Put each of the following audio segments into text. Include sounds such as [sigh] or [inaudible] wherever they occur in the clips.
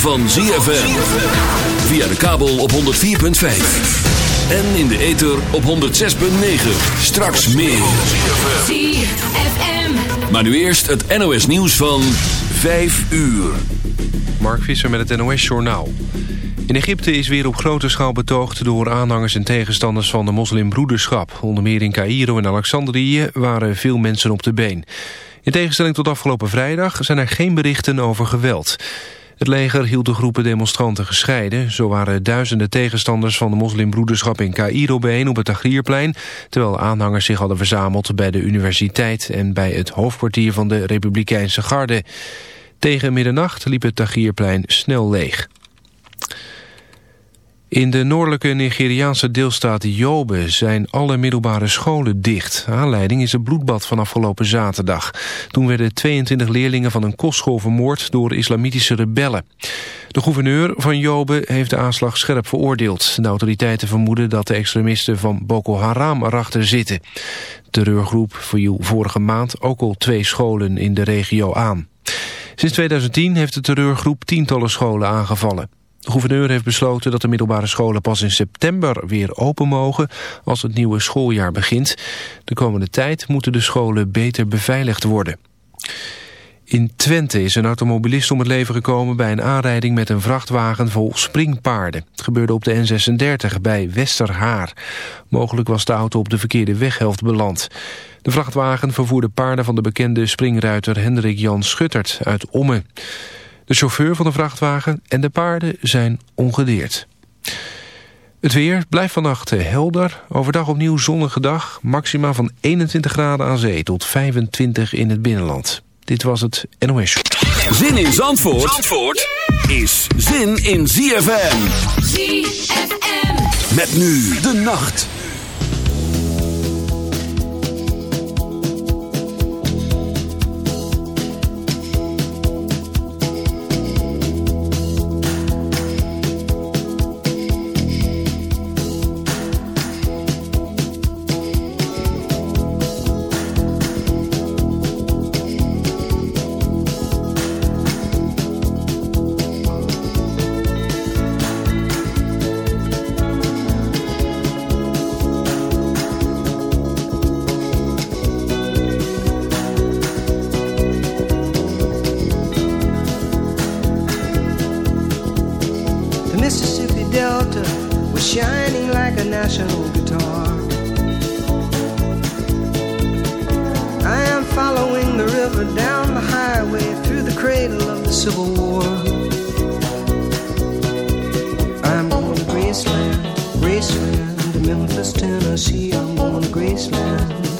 van ZFM. Via de kabel op 104.5. En in de ether op 106.9. Straks meer. ZFM. Maar nu eerst het NOS nieuws van 5 uur. Mark Visser met het NOS Journaal. In Egypte is weer op grote schaal betoogd door aanhangers en tegenstanders van de moslimbroederschap. Onder meer in Cairo en Alexandrië waren veel mensen op de been. In tegenstelling tot afgelopen vrijdag zijn er geen berichten over geweld. Het leger hield de groepen demonstranten gescheiden. Zo waren duizenden tegenstanders van de moslimbroederschap in Cairo bijeen op het Tagrierplein... terwijl aanhangers zich hadden verzameld bij de universiteit... en bij het hoofdkwartier van de Republikeinse Garde. Tegen middernacht liep het Tagrierplein snel leeg. In de noordelijke Nigeriaanse deelstaat Yobe zijn alle middelbare scholen dicht. Aanleiding is het bloedbad van afgelopen zaterdag. Toen werden 22 leerlingen van een kostschool vermoord door islamitische rebellen. De gouverneur van Yobe heeft de aanslag scherp veroordeeld. De autoriteiten vermoeden dat de extremisten van Boko Haram erachter zitten. De terreurgroep verjoel vorige maand ook al twee scholen in de regio aan. Sinds 2010 heeft de terreurgroep tientallen scholen aangevallen. De gouverneur heeft besloten dat de middelbare scholen pas in september weer open mogen als het nieuwe schooljaar begint. De komende tijd moeten de scholen beter beveiligd worden. In Twente is een automobilist om het leven gekomen bij een aanrijding met een vrachtwagen vol springpaarden. Het gebeurde op de N36 bij Westerhaar. Mogelijk was de auto op de verkeerde weghelft beland. De vrachtwagen vervoerde paarden van de bekende springruiter Hendrik Jan Schuttert uit Ommen. De chauffeur van de vrachtwagen en de paarden zijn ongedeerd. Het weer blijft vannacht helder. Overdag opnieuw zonnige dag. Maxima van 21 graden aan zee tot 25 in het binnenland. Dit was het NOS. Zin in Zandvoort, Zandvoort is zin in ZFM. ZFM. Met nu de nacht. I'm going to Graceland.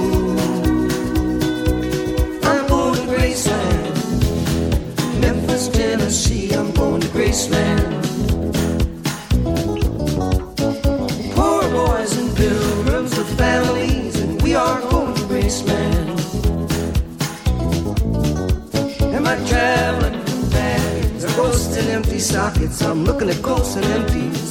Tennessee, I'm going to Graceland. Poor boys and pilgrims with families, and we are going to Graceland. Am I traveling companions are ghosts and empty sockets. I'm looking at ghosts and empties.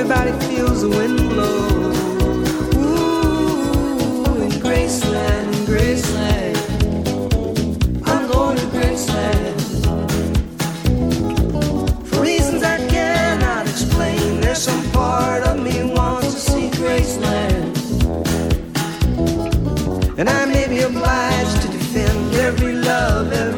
Everybody feels the wind blow. Ooh, in Graceland, Graceland. I'm going to Graceland. For reasons I cannot explain, there's some part of me wants to see Graceland. And I may be obliged to defend every love, every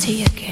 see you again.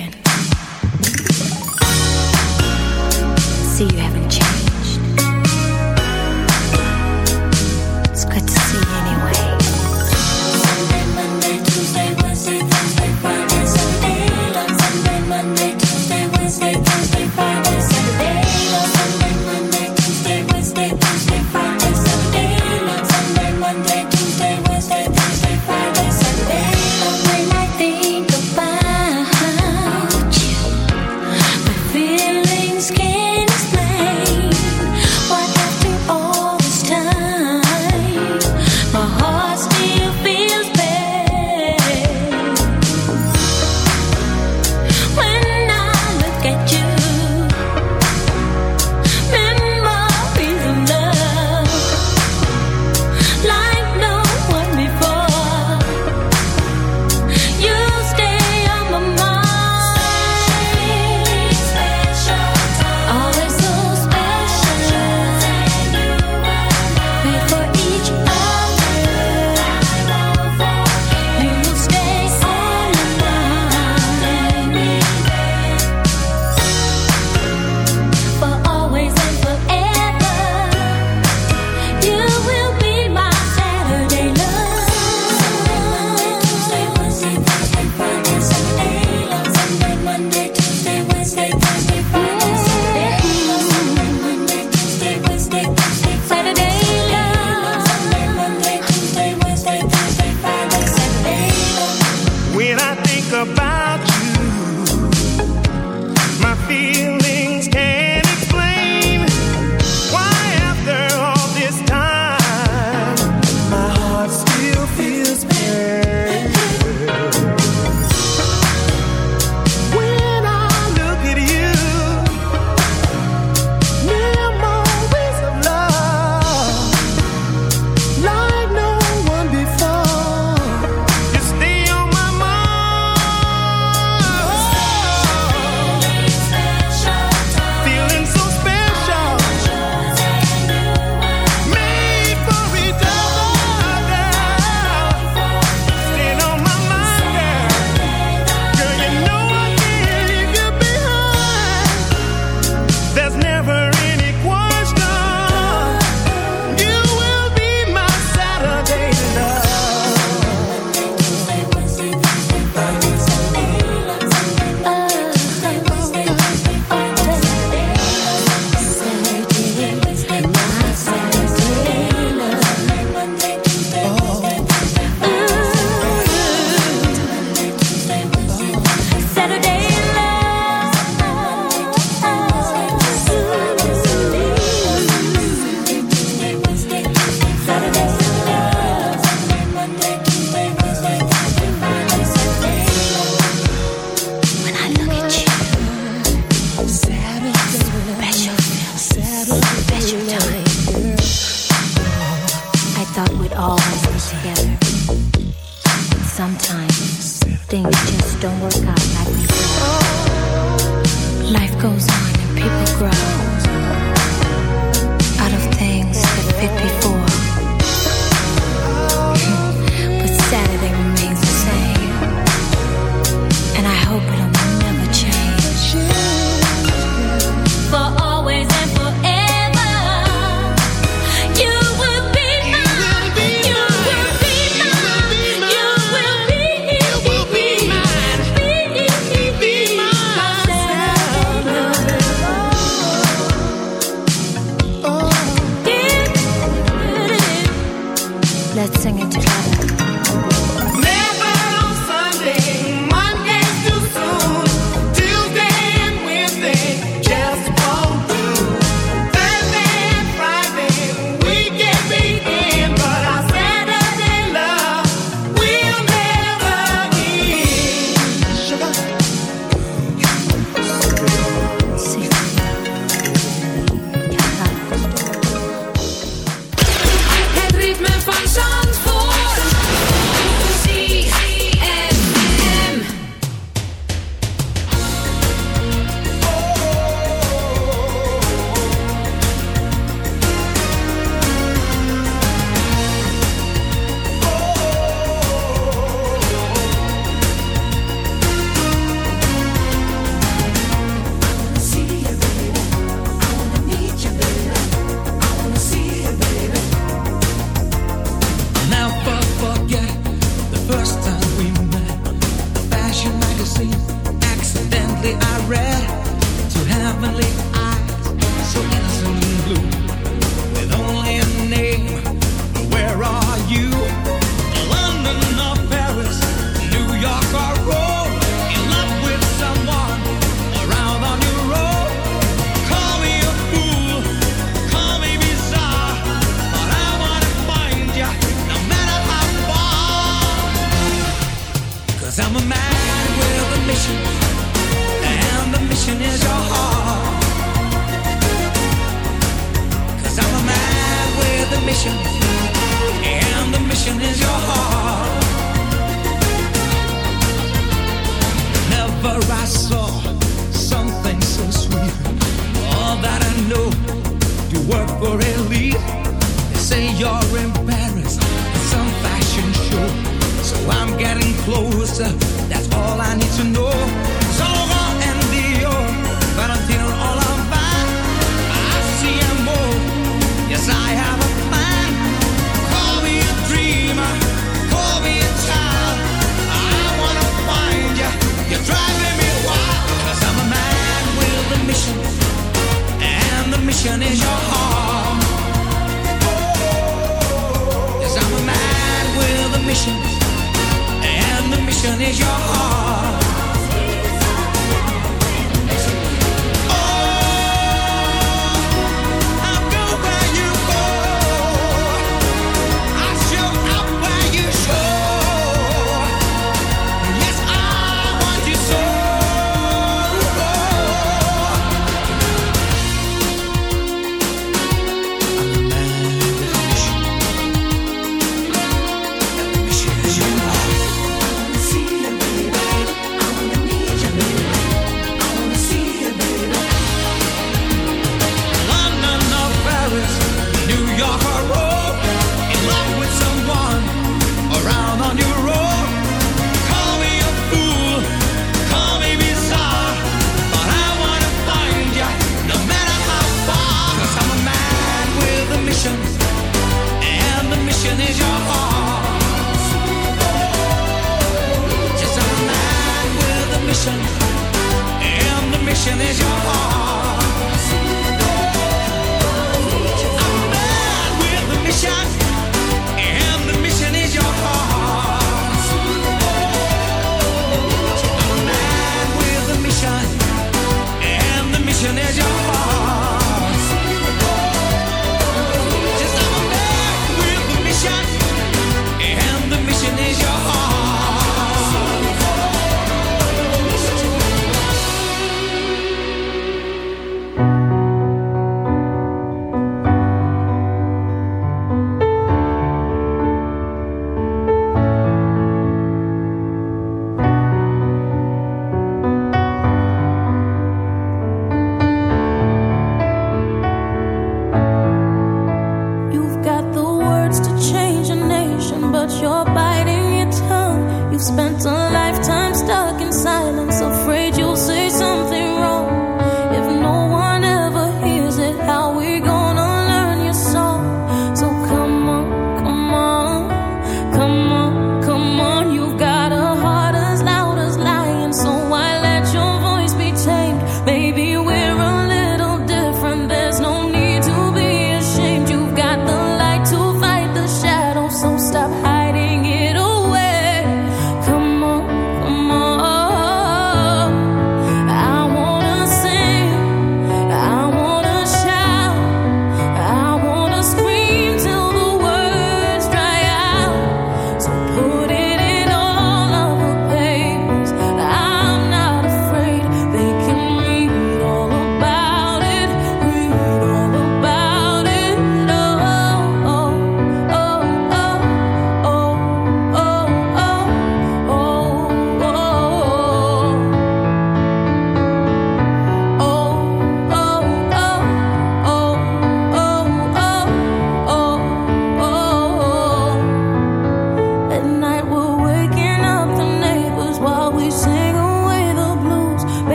Sometimes things just don't work out like we thought. Life goes on and people grow out of things that fit before. [laughs] but Saturday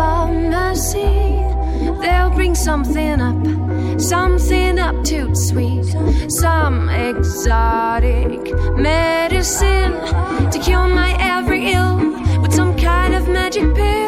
pharmacy. They'll bring something up, something up too sweet, some exotic medicine to cure my every ill with some kind of magic pill.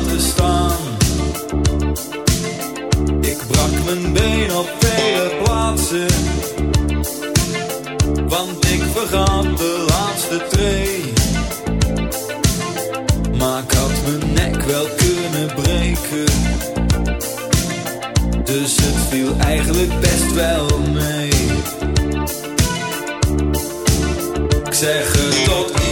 laten staan. Ik brak mijn been op vele plaatsen, want ik vergat de laatste twee. Maar ik had mijn nek wel kunnen breken, dus het viel eigenlijk best wel mee. Ik zeg het tot